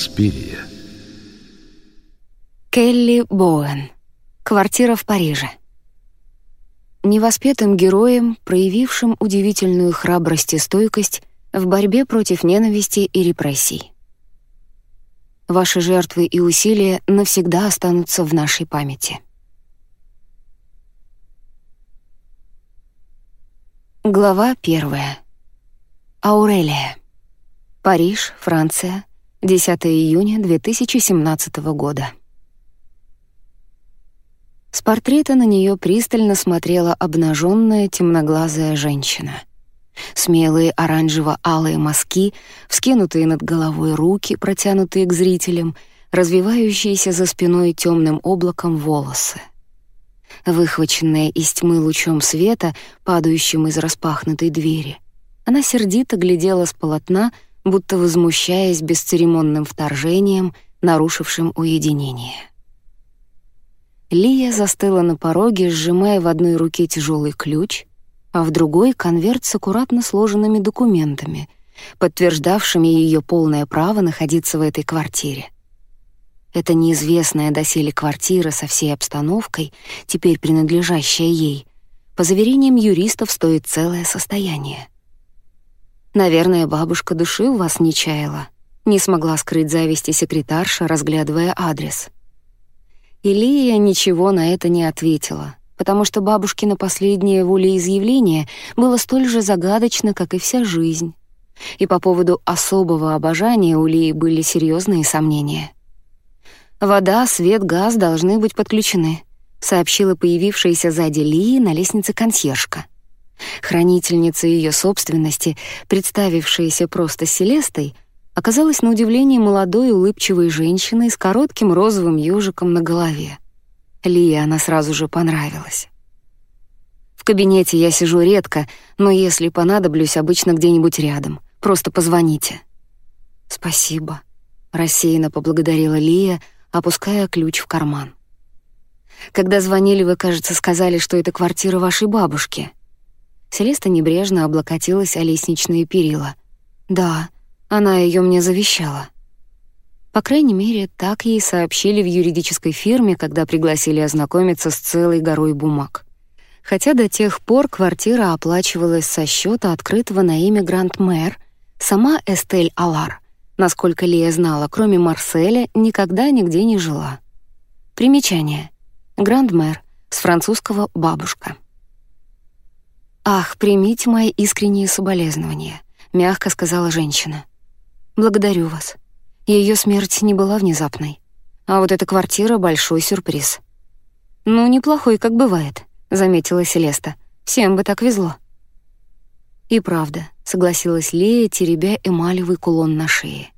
Инспирия. Келли Боуэн. Квартира в Париже. Невоспетым героем, проявившим удивительную храбрость и стойкость в борьбе против ненависти и репрессий. Ваши жертвы и усилия навсегда останутся в нашей памяти. Глава первая. Аурелия. Париж, Франция, 10 июня 2017 года. С портрета на нее пристально смотрела обнаженная темноглазая женщина. Смелые оранжево-алые мазки, вскинутые над головой руки, протянутые к зрителям, развивающиеся за спиной темным облаком волосы. Выхваченная из тьмы лучом света, падающим из распахнутой двери, она сердито глядела с полотна, будто возмущаясь бесцеремонным вторжением, нарушившим уединение. Лия застыла на пороге, сжимая в одной руке тяжелый ключ, а в другой — конверт с аккуратно сложенными документами, подтверждавшими ее полное право находиться в этой квартире. Эта неизвестная доселе квартира со всей обстановкой, теперь принадлежащая ей, по заверениям юристов, стоит целое состояние. Наверное, бабушка души у вас не чаяла, не смогла скрыть зависти секретарша, разглядывая адрес — Илия ничего на это не ответила, потому что бабушкино последнее волеизъявление было столь же загадочно, как и вся жизнь. И по поводу особого обожания у Лии были серьезные сомнения. «Вода, свет, газ должны быть подключены», — сообщила появившаяся сзади Лии на лестнице консьержка. Хранительница ее собственности, представившаяся просто Селестой, — оказалась на удивление молодой улыбчивой женщиной с коротким розовым ёжиком на голове. Лии она сразу же понравилась. В кабинете я сижу редко, но если понадоблюсь, обычно где-нибудь рядом. Просто позвоните. Спасибо, рассеянно поблагодарила Лия, опуская ключ в карман. Когда звонили, вы, кажется, сказали, что это квартира вашей бабушки. Селеста небрежно облокотилась о лестничные перила. Да, она ее мне завещала. По крайней мере, так ей сообщили в юридической фирме, когда пригласили ознакомиться с целой горой бумаг. Хотя до тех пор квартира оплачивалась со счета открытого на имя Гранд-мэр, сама Эстель Алар, насколько Лия знала, кроме Марселя, никогда нигде не жила. Примечание. Гранд-мэр, с французского «бабушка». «Ах, примите мои искренние соболезнования», — мягко сказала женщина. Благодарю вас. Ее смерть не была внезапной. А вот эта квартира — большой сюрприз. «Ну, неплохой, как бывает», — заметила Селеста. «Всем бы так везло». «И правда», — согласилась Лея, теребя эмалевый кулон на шее.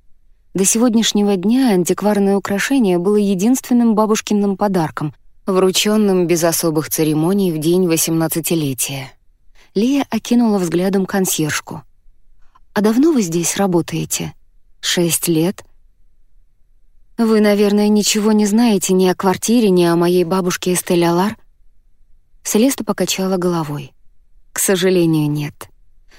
До сегодняшнего дня антикварное украшение было единственным бабушкиным подарком, врученным без особых церемоний в день восемнадцатилетия. Лия окинула взглядом консьержку. «А давно вы здесь работаете?» Шесть лет? Вы, наверное, ничего не знаете ни о квартире, ни о моей бабушке Эстель Алар? Селеста покачала головой. К сожалению, нет.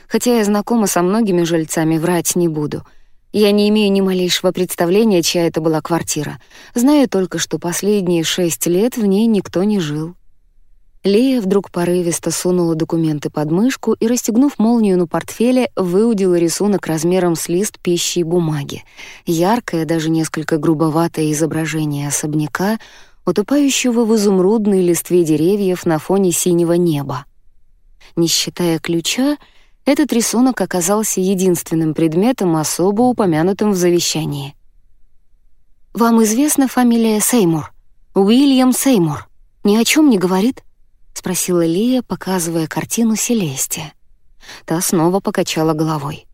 Хотя я знакома со многими жильцами, врать не буду. Я не имею ни малейшего представления, чья это была квартира. Знаю только, что последние шесть лет в ней никто не жил. Лея вдруг порывисто сунула документы под мышку и, расстегнув молнию на портфеле, выудила рисунок размером с лист пищи и бумаги. Яркое, даже несколько грубоватое изображение особняка, утопающего в изумрудной листве деревьев на фоне синего неба. Не считая ключа, этот рисунок оказался единственным предметом, особо упомянутым в завещании. «Вам известна фамилия Сеймур? Уильям Сеймур. Ни о чем не говорит?» — спросила Лия, показывая картину Селесте. Та снова покачала головой.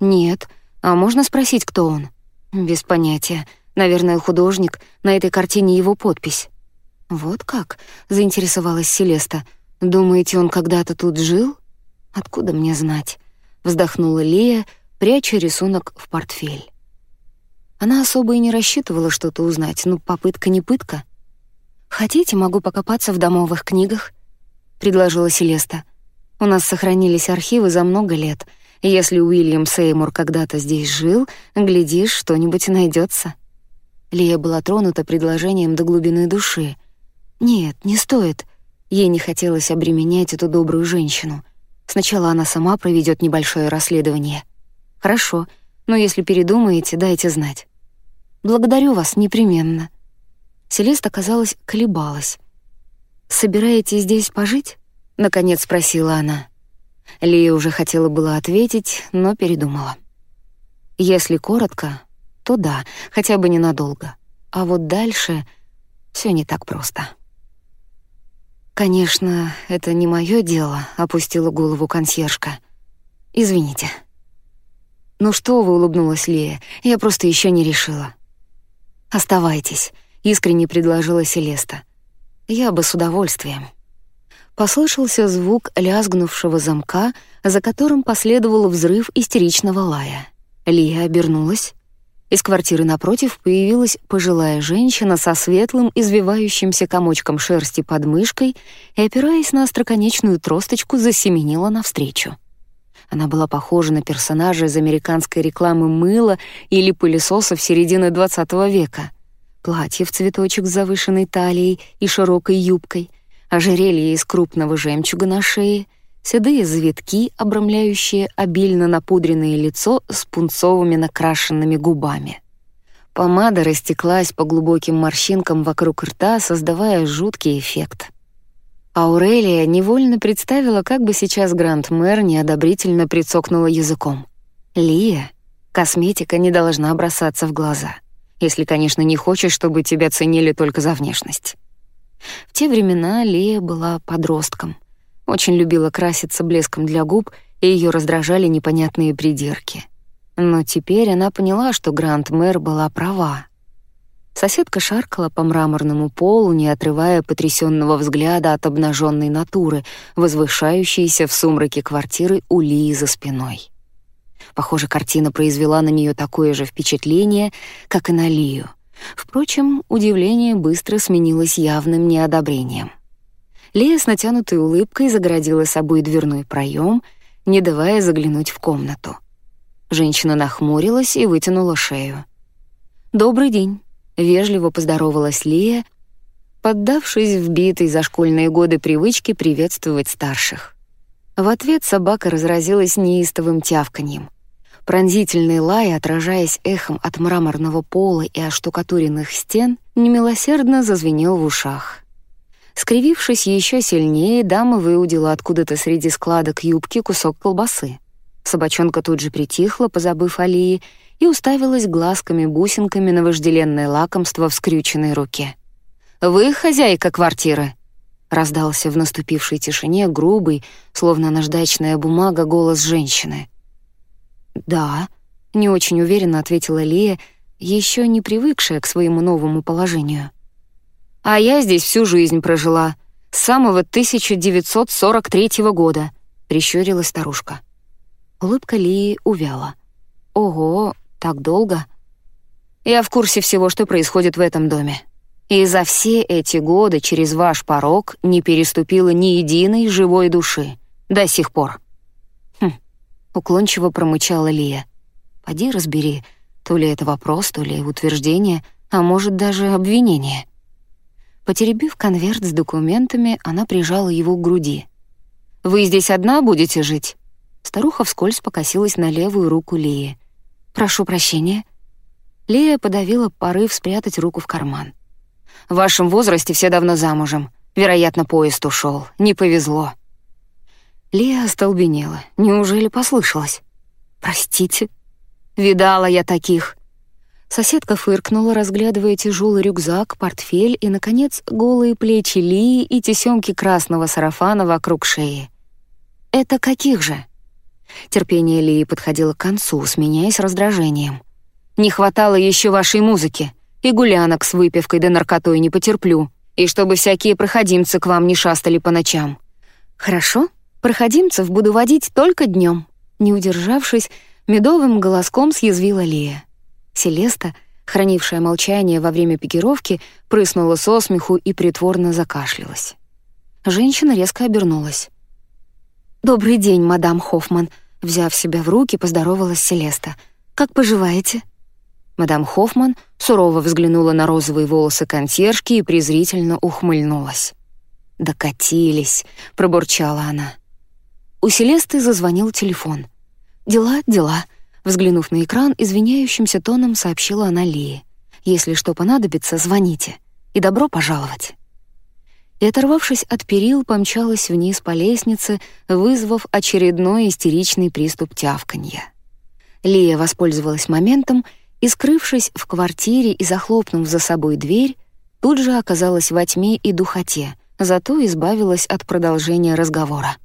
«Нет. А можно спросить, кто он?» «Без понятия. Наверное, художник. На этой картине его подпись». «Вот как?» — заинтересовалась Селеста. «Думаете, он когда-то тут жил?» «Откуда мне знать?» — вздохнула Лия, пряча рисунок в портфель. Она особо и не рассчитывала что-то узнать, но попытка не пытка. «Хотите, могу покопаться в домовых книгах?» — предложила Селеста. «У нас сохранились архивы за много лет. Если Уильям Сеймур когда-то здесь жил, глядишь, что-нибудь найдется. Лия была тронута предложением до глубины души. Нет, не стоит. Ей не хотелось обременять эту добрую женщину. Сначала она сама проведет небольшое расследование. Хорошо, но если передумаете, дайте знать. Благодарю вас непременно. Селеста, казалось, колебалась. «Собираетесь здесь пожить?» — наконец спросила она. Лия уже хотела было ответить, но передумала. Если коротко, то да, хотя бы ненадолго. А вот дальше все не так просто. «Конечно, это не мое дело», — опустила голову консьержка. «Извините». «Ну что вы», — улыбнулась Лия, — «я просто еще не решила». «Оставайтесь», — искренне предложила Селеста. «Я бы с удовольствием». Послышался звук лязгнувшего замка, за которым последовал взрыв истеричного лая. Лия обернулась. Из квартиры напротив появилась пожилая женщина со светлым, извивающимся комочком шерсти под мышкой и, опираясь на остроконечную тросточку, засеменила навстречу. Она была похожа на персонажа из американской рекламы мыла или пылесоса в середине XX века. Платье в цветочек с завышенной талией и широкой юбкой — ожерелье из крупного жемчуга на шее, седые завитки, обрамляющие обильно напудренное лицо с пунцовыми накрашенными губами. Помада растеклась по глубоким морщинкам вокруг рта, создавая жуткий эффект. Аурелия невольно представила, как бы сейчас Гранд-мэр неодобрительно прицокнула языком. «Лия, косметика не должна бросаться в глаза, если, конечно, не хочешь, чтобы тебя ценили только за внешность». В те времена Лия была подростком. Очень любила краситься блеском для губ, и ее раздражали непонятные придирки. Но теперь она поняла, что Гранд-мэр была права. Соседка шаркала по мраморному полу, не отрывая потрясенного взгляда от обнаженной натуры, возвышающейся в сумраке квартиры у Лии за спиной. Похоже, картина произвела на нее такое же впечатление, как и на Лию — Впрочем, удивление быстро сменилось явным неодобрением. Лия с натянутой улыбкой загородила собой дверной проем, не давая заглянуть в комнату. Женщина нахмурилась и вытянула шею. «Добрый день», — вежливо поздоровалась Лия, поддавшись вбитой за школьные годы привычке приветствовать старших. В ответ собака разразилась неистовым тявканьем — Пронзительный лай, отражаясь эхом от мраморного пола и оштукатуренных стен, немилосердно зазвенел в ушах. Скривившись еще сильнее, дама выудила откуда-то среди складок юбки кусок колбасы. Собачонка тут же притихла, позабыв о Лии, и уставилась глазками-бусинками на вожделенное лакомство в скрюченной руке. «Вы хозяйка квартиры?» Раздался в наступившей тишине грубый, словно наждачная бумага, голос женщины. «Да», — не очень уверенно ответила Лия, еще не привыкшая к своему новому положению. «А я здесь всю жизнь прожила, с самого 1943 года», — прищурилась старушка. Улыбка Лии увяла. «Ого, так долго?» «Я в курсе всего, что происходит в этом доме. И за все эти годы через ваш порог не переступила ни единой живой души. До сих пор. — уклончиво промычала Лия. «Поди разбери, то ли это вопрос, то ли утверждение, а может, даже обвинение». Потеребив конверт с документами, она прижала его к груди. «Вы здесь одна будете жить?» Старуха вскользь покосилась на левую руку Лии. «Прошу прощения». Лия подавила порыв спрятать руку в карман. «В вашем возрасте все давно замужем. Вероятно, поезд ушел. Не повезло». Лия остолбенела. Неужели послышалось? «Простите?» «Видала я таких». Соседка фыркнула, разглядывая тяжелый рюкзак, портфель и, наконец, голые плечи Лии и тесемки красного сарафана вокруг шеи. «Это каких же?» Терпение Лии подходило к концу, сменяясь раздражением. «Не хватало еще вашей музыки. И гулянок с выпивкой да наркотой не потерплю. И чтобы всякие проходимцы к вам не шастали по ночам». «Хорошо?» Проходимцев буду водить только днем. Не удержавшись, медовым голоском съязвила Лия. Селеста, хранившая молчание во время пикировки, прыснула со смеху и притворно закашлялась. Женщина резко обернулась. «Добрый день, мадам Хоффман. Взяв себя в руки, поздоровалась Селеста. «Как поживаете?» Мадам Хоффман сурово взглянула на розовые волосы консьержки и презрительно ухмыльнулась. «Докатились», — пробурчала она. У Селесты зазвонил телефон. «Дела, дела», — взглянув на экран, извиняющимся тоном сообщила она Лии. «Если что понадобится, звоните. И добро пожаловать». И, оторвавшись от перил, помчалась вниз по лестнице, вызвав очередной истеричный приступ тявканья. Лия воспользовалась моментом и, скрывшись в квартире и захлопнув за собой дверь, тут же оказалась во тьме и духоте, зато избавилась от продолжения разговора.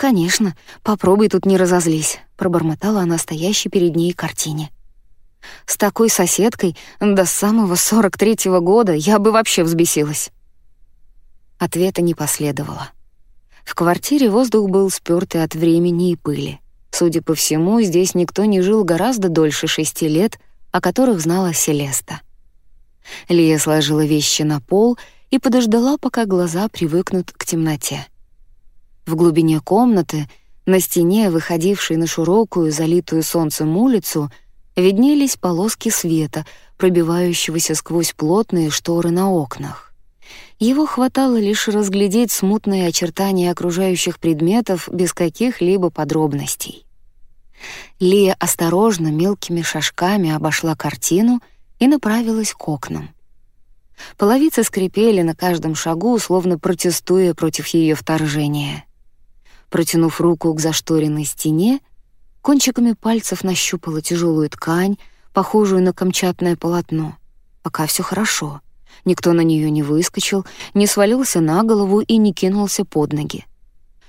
«Конечно, попробуй тут не разозлись», — пробормотала она стоящей перед ней картине. «С такой соседкой до самого сорок третьего года я бы вообще взбесилась». Ответа не последовало. В квартире воздух был спёртый от времени и пыли. Судя по всему, здесь никто не жил гораздо дольше шести лет, о которых знала Селеста. Лия сложила вещи на пол и подождала, пока глаза привыкнут к темноте. В глубине комнаты, на стене, выходившей на широкую, залитую солнцем улицу, виднелись полоски света, пробивающегося сквозь плотные шторы на окнах. Его хватало лишь разглядеть смутные очертания окружающих предметов без каких-либо подробностей. Лия осторожно, мелкими шажками обошла картину и направилась к окнам. Половицы скрипели на каждом шагу, словно протестуя против ее вторжения. Протянув руку к зашторенной стене, кончиками пальцев нащупала тяжелую ткань, похожую на камчатное полотно. Пока все хорошо. Никто на нее не выскочил, не свалился на голову и не кинулся под ноги.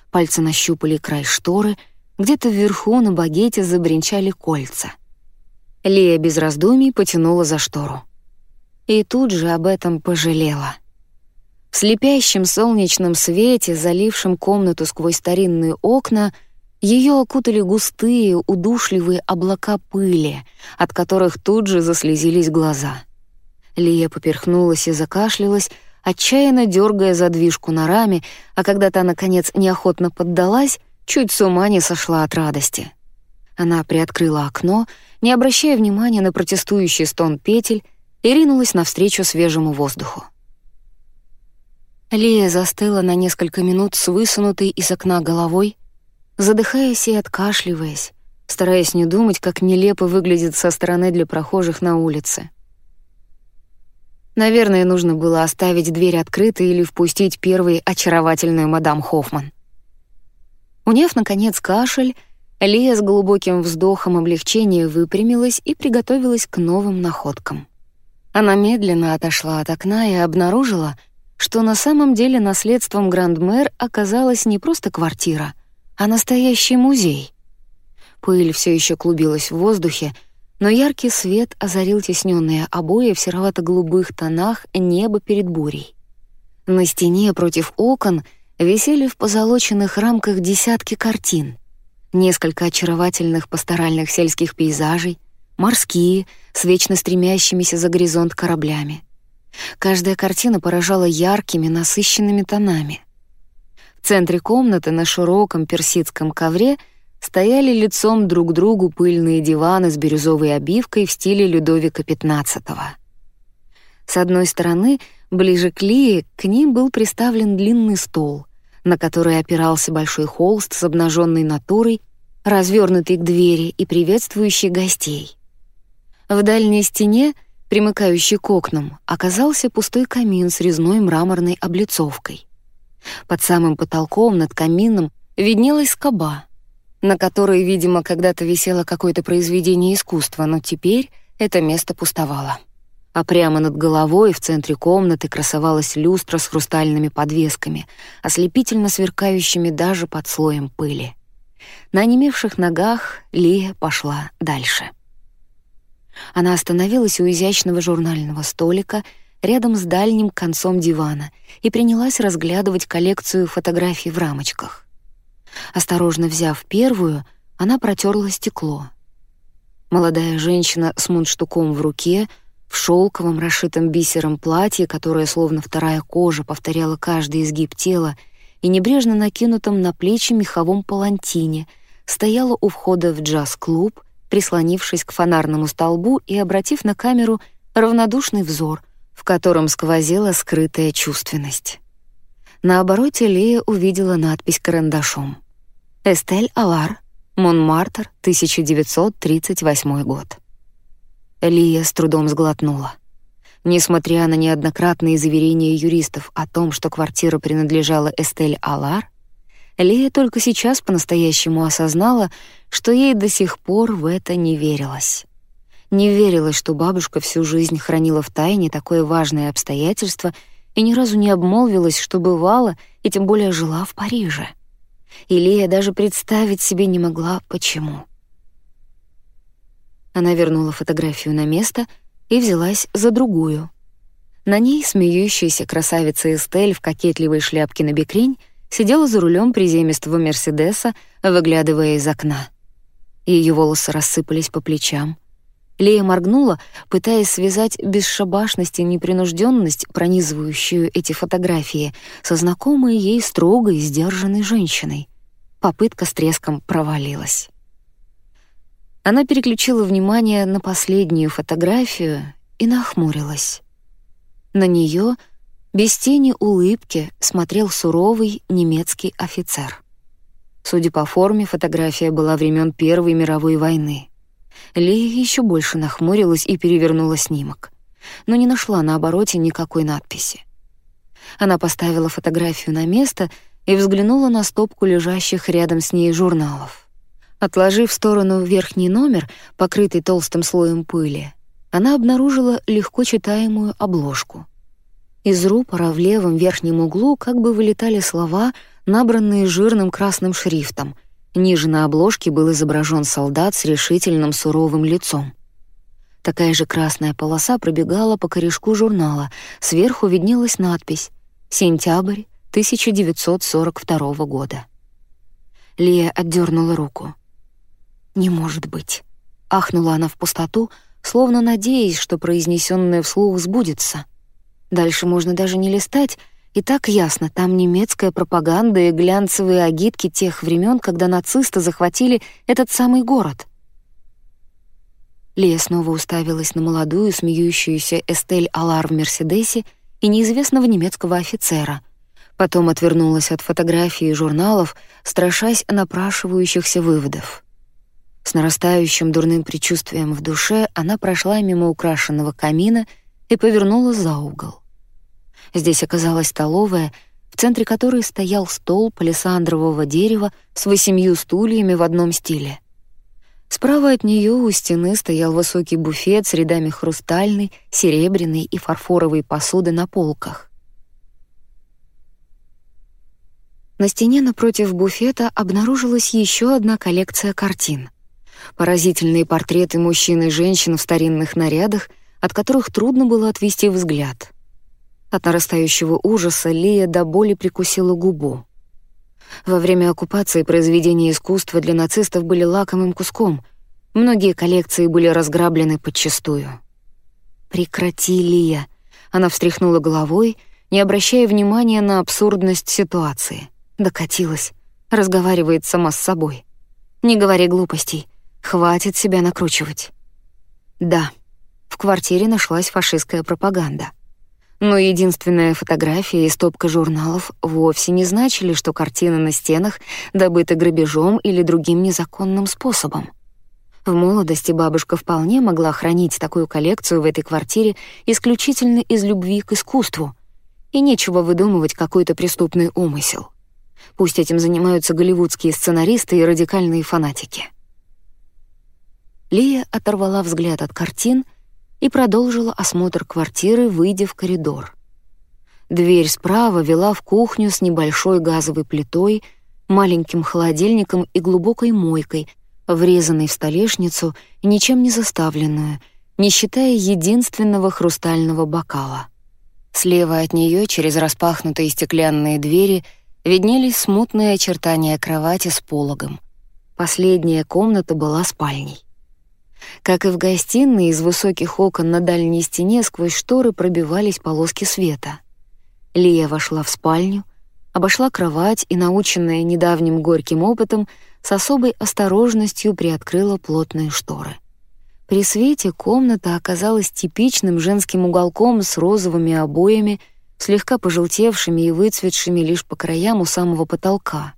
Пальцы нащупали край шторы — где-то вверху на багете забринчали кольца. Лия без раздумий потянула за штору. И тут же об этом пожалела. В слепящем солнечном свете, залившем комнату сквозь старинные окна, ее окутали густые, удушливые облака пыли, от которых тут же заслезились глаза. Лия поперхнулась и закашлялась, отчаянно дергая задвижку на раме, а когда та, наконец, неохотно поддалась, чуть с ума не сошла от радости. Она приоткрыла окно, не обращая внимания на протестующий стон петель, и ринулась навстречу свежему воздуху. Лия застыла на несколько минут с высунутой из окна головой, задыхаясь и откашливаясь, стараясь не думать, как нелепо выглядит со стороны для прохожих на улице. Наверное, нужно было оставить дверь открытой или впустить первой очаровательную мадам Хоффман. Уняв, наконец, кашель, Лия с глубоким вздохом облегчения выпрямилась и приготовилась к новым находкам. Она медленно отошла от окна и обнаружила, что на самом деле наследством Гранд-Мэр оказалась не просто квартира, а настоящий музей. Пыль все еще клубилась в воздухе, но яркий свет озарил тесненные обои в серовато-голубых тонах небо перед бурей. На стене против окон — висели в позолоченных рамках десятки картин. Несколько очаровательных пасторальных сельских пейзажей, морские, с вечно стремящимися за горизонт кораблями. Каждая картина поражала яркими, насыщенными тонами. В центре комнаты на широком персидском ковре стояли лицом друг к другу пыльные диваны с бирюзовой обивкой в стиле Людовика XV. С одной стороны, ближе к Лии, к ним был приставлен длинный стол, на который опирался большой холст с обнаженной натурой, развернутый к двери и приветствующий гостей. В дальней стене, примыкающей к окнам, оказался пустой камин с резной мраморной облицовкой. Под самым потолком над камином виднелась скоба, на которой, видимо, когда-то висело какое-то произведение искусства, но теперь это место пустовало а прямо над головой в центре комнаты красовалась люстра с хрустальными подвесками, ослепительно сверкающими даже под слоем пыли. На онемевших ногах Лия пошла дальше. Она остановилась у изящного журнального столика рядом с дальним концом дивана и принялась разглядывать коллекцию фотографий в рамочках. Осторожно взяв первую, она протерла стекло. Молодая женщина с мундштуком в руке — в шелковом, расшитом бисером платье, которое словно вторая кожа повторяла каждый изгиб тела, и небрежно накинутом на плечи меховом палантине, стояла у входа в джаз-клуб, прислонившись к фонарному столбу и обратив на камеру равнодушный взор, в котором сквозила скрытая чувственность. На обороте Лия увидела надпись карандашом. «Эстель Алар, Монмартр, 1938 год». Лия с трудом сглотнула. Несмотря на неоднократные заверения юристов о том, что квартира принадлежала Эстель Алар, Лия только сейчас по-настоящему осознала, что ей до сих пор в это не верилось. Не верилось, что бабушка всю жизнь хранила в тайне такое важное обстоятельство и ни разу не обмолвилась, что бывала и тем более жила в Париже. И Лия даже представить себе не могла, почему. Она вернула фотографию на место и взялась за другую. На ней смеющаяся красавица Эстель в кокетливой шляпке на бекрень сидела за рулем приземистого Мерседеса, выглядывая из окна. Ее волосы рассыпались по плечам. Лея моргнула, пытаясь связать бесшабашность и непринужденность, пронизывающую эти фотографии, со знакомой ей строгой, сдержанной женщиной. Попытка с треском провалилась. Она переключила внимание на последнюю фотографию и нахмурилась. На нее без тени улыбки смотрел суровый немецкий офицер. Судя по форме, фотография была времен Первой мировой войны. Лея еще больше нахмурилась и перевернула снимок, но не нашла на обороте никакой надписи. Она поставила фотографию на место и взглянула на стопку лежащих рядом с ней журналов. Отложив в сторону верхний номер, покрытый толстым слоем пыли, она обнаружила легко читаемую обложку. Из рупора в левом верхнем углу как бы вылетали слова, набранные жирным красным шрифтом. Ниже на обложке был изображен солдат с решительным суровым лицом. Такая же красная полоса пробегала по корешку журнала. Сверху виднелась надпись «Сентябрь 1942 года». Лия отдернула руку. «Не может быть!» — ахнула она в пустоту, словно надеясь, что произнесенное вслух сбудется. Дальше можно даже не листать, и так ясно, там немецкая пропаганда и глянцевые агитки тех времен, когда нацисты захватили этот самый город. Лия снова уставилась на молодую, смеющуюся Эстель Алар в Мерседесе и неизвестного немецкого офицера. Потом отвернулась от фотографий и журналов, страшась напрашивающихся выводов. С нарастающим дурным предчувствием в душе она прошла мимо украшенного камина и повернула за угол. Здесь оказалась столовая, в центре которой стоял стол палисандрового дерева с восемью стульями в одном стиле. Справа от нее у стены стоял высокий буфет с рядами хрустальной, серебряной и фарфоровой посуды на полках. На стене напротив буфета обнаружилась еще одна коллекция картин — поразительные портреты мужчин и женщин в старинных нарядах, от которых трудно было отвести взгляд. От нарастающего ужаса Лия до боли прикусила губу. Во время оккупации произведения искусства для нацистов были лакомым куском. Многие коллекции были разграблены подчистую. «Прекрати, Лия!» Она встряхнула головой, не обращая внимания на абсурдность ситуации. Докатилась. Разговаривает сама с собой. «Не говори глупостей. Хватит себя накручивать. Да, в квартире нашлась фашистская пропаганда. Но единственная фотография и стопка журналов вовсе не значили, что картины на стенах добыты грабежом или другим незаконным способом. В молодости бабушка вполне могла хранить такую коллекцию в этой квартире исключительно из любви к искусству, и нечего выдумывать какой-то преступный умысел. Пусть этим занимаются голливудские сценаристы и радикальные фанатики. Лия оторвала взгляд от картин и продолжила осмотр квартиры, выйдя в коридор. Дверь справа вела в кухню с небольшой газовой плитой, маленьким холодильником и глубокой мойкой, врезанной в столешницу и ничем не заставленную, не считая единственного хрустального бокала. Слева от нее, через распахнутые стеклянные двери, виднелись смутные очертания кровати с пологом. Последняя комната была спальней. Как и в гостиной, из высоких окон на дальней стене сквозь шторы пробивались полоски света. Лия вошла в спальню, обошла кровать и, наученная недавним горьким опытом, с особой осторожностью приоткрыла плотные шторы. При свете комната оказалась типичным женским уголком с розовыми обоями, слегка пожелтевшими и выцветшими лишь по краям у самого потолка.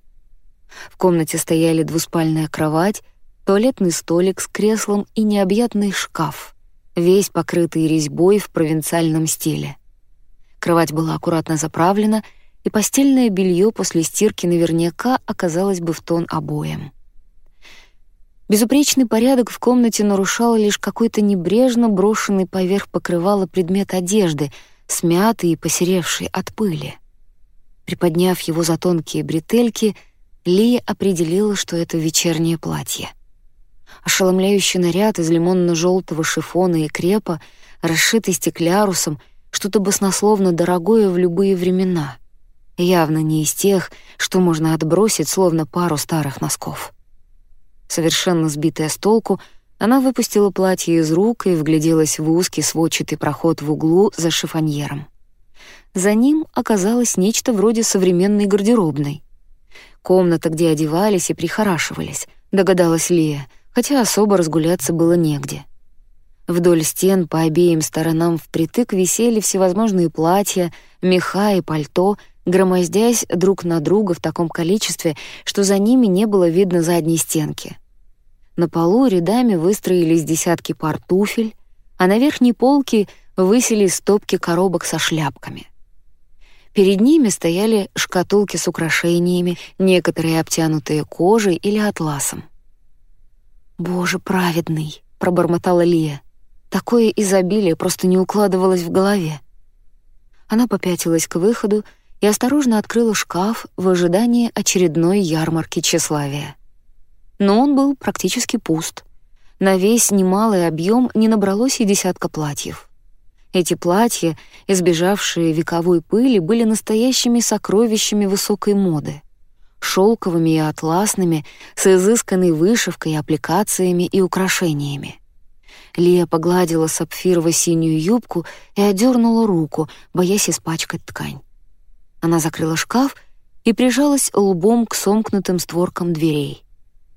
В комнате стояли двуспальная кровать, туалетный столик с креслом и необъятный шкаф, весь покрытый резьбой в провинциальном стиле. Кровать была аккуратно заправлена, и постельное белье после стирки наверняка оказалось бы в тон обоям. Безупречный порядок в комнате нарушал лишь какой-то небрежно брошенный поверх покрывала предмет одежды, смятый и посеревший от пыли. Приподняв его за тонкие бретельки, Лия определила, что это вечернее платье. Ошеломляющий наряд из лимонно желтого шифона и крепа, расшитый стеклярусом — что-то баснословно дорогое в любые времена. Явно не из тех, что можно отбросить, словно пару старых носков. Совершенно сбитая с толку, она выпустила платье из рук и вгляделась в узкий сводчатый проход в углу за шифоньером. За ним оказалось нечто вроде современной гардеробной. Комната, где одевались и прихорашивались, догадалась Лия, хотя особо разгуляться было негде. Вдоль стен по обеим сторонам впритык висели всевозможные платья, меха и пальто, громоздясь друг на друга в таком количестве, что за ними не было видно задней стенки. На полу рядами выстроились десятки пар туфель, а на верхней полке высились стопки коробок со шляпками. Перед ними стояли шкатулки с украшениями, некоторые обтянутые кожей или атласом. «Боже праведный!» — пробормотала Лия. Такое изобилие просто не укладывалось в голове. Она попятилась к выходу и осторожно открыла шкаф в ожидании очередной ярмарки тщеславия. Но он был практически пуст. На весь немалый объем не набралось и десятка платьев. Эти платья, избежавшие вековой пыли, были настоящими сокровищами высокой моды. Шелковыми и атласными, с изысканной вышивкой, аппликациями и украшениями. Лия погладила сапфирово-синюю юбку и одернула руку, боясь испачкать ткань. Она закрыла шкаф и прижалась лбом к сомкнутым створкам дверей.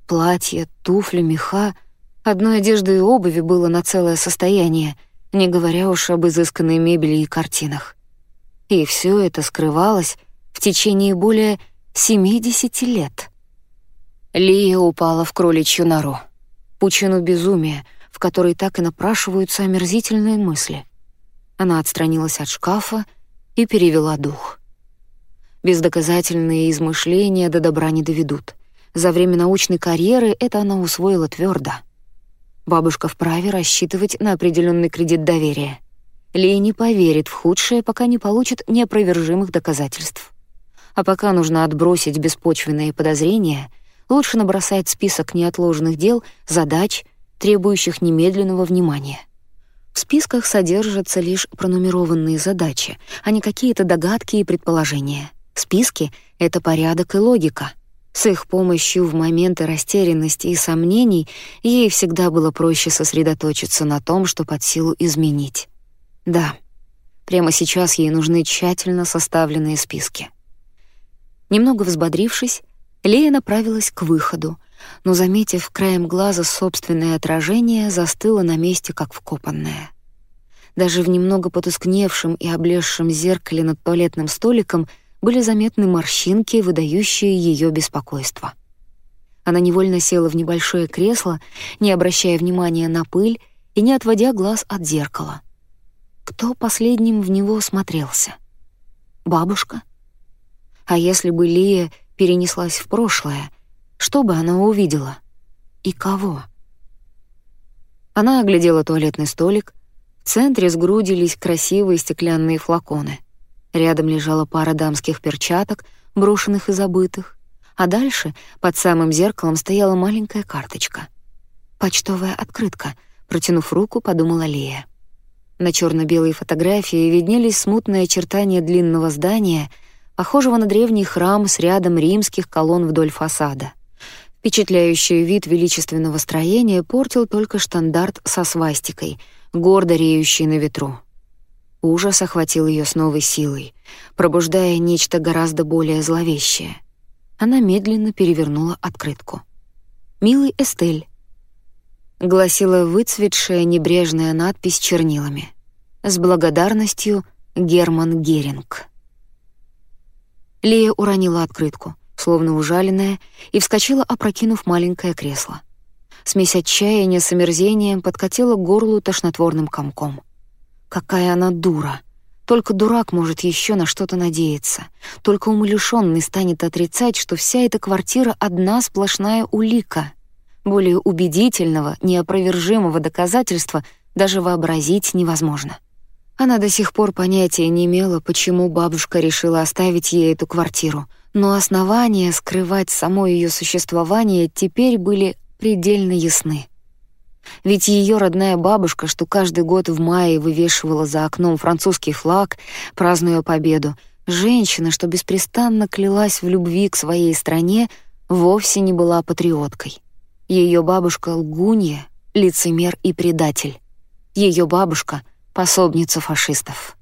Платье, туфли, меха, одной одежды и обуви было на целое состояние, не говоря уж об изысканной мебели и картинах. И все это скрывалось в течение более 70 лет. Лия упала в кроличью нору. Пучину безумия — в которой так и напрашиваются омерзительные мысли. Она отстранилась от шкафа и перевела дух. Бездоказательные измышления до добра не доведут. За время научной карьеры это она усвоила твердо. Бабушка вправе рассчитывать на определенный кредит доверия. Ли не поверит в худшее, пока не получит неопровержимых доказательств. А пока нужно отбросить беспочвенные подозрения, лучше набросать список неотложных дел, задач — требующих немедленного внимания. В списках содержатся лишь пронумерованные задачи, а не какие-то догадки и предположения. Списки — это порядок и логика. С их помощью в моменты растерянности и сомнений ей всегда было проще сосредоточиться на том, что под силу изменить. Да, прямо сейчас ей нужны тщательно составленные списки. Немного взбодрившись, Лея направилась к выходу, но, заметив краем глаза собственное отражение, застыла на месте, как вкопанная. Даже в немного потускневшем и облезшем зеркале над туалетным столиком были заметны морщинки, выдающие ее беспокойство. Она невольно села в небольшое кресло, не обращая внимания на пыль и не отводя глаз от зеркала. Кто последним в него смотрелся? Бабушка? А если бы Лия перенеслась в прошлое, что бы она увидела? И кого? Она оглядела туалетный столик. В центре сгрудились красивые стеклянные флаконы. Рядом лежала пара дамских перчаток, брошенных и забытых. А дальше, под самым зеркалом, стояла маленькая карточка. «Почтовая открытка», — протянув руку, подумала Лея. На черно белой фотографии виднелись смутные очертания длинного здания, похожего на древний храм с рядом римских колонн вдоль фасада. Впечатляющий вид величественного строения портил только штандарт со свастикой, гордо реющий на ветру. Ужас охватил ее с новой силой, пробуждая нечто гораздо более зловещее. Она медленно перевернула открытку. «Милый Эстель», — гласила выцветшая небрежная надпись чернилами. «С благодарностью Герман Геринг». Лия уронила открытку, словно ужаленная, и вскочила, опрокинув маленькое кресло. Смесь отчаяния с омерзением подкатила к горлу тошнотворным комком. Какая она дура! Только дурак может еще на что-то надеяться. Только умалишенный станет отрицать, что вся эта квартира — одна сплошная улика. Более убедительного, неопровержимого доказательства даже вообразить невозможно. Она до сих пор понятия не имела, почему бабушка решила оставить ей эту квартиру, но основания скрывать само ее существование теперь были предельно ясны. Ведь ее родная бабушка, что каждый год в мае вывешивала за окном французский флаг, празднуя победу, женщина, что беспрестанно клялась в любви к своей стране, вовсе не была патриоткой. Ее бабушка — лгунья, лицемер и предатель. Ее бабушка — пособница фашистов.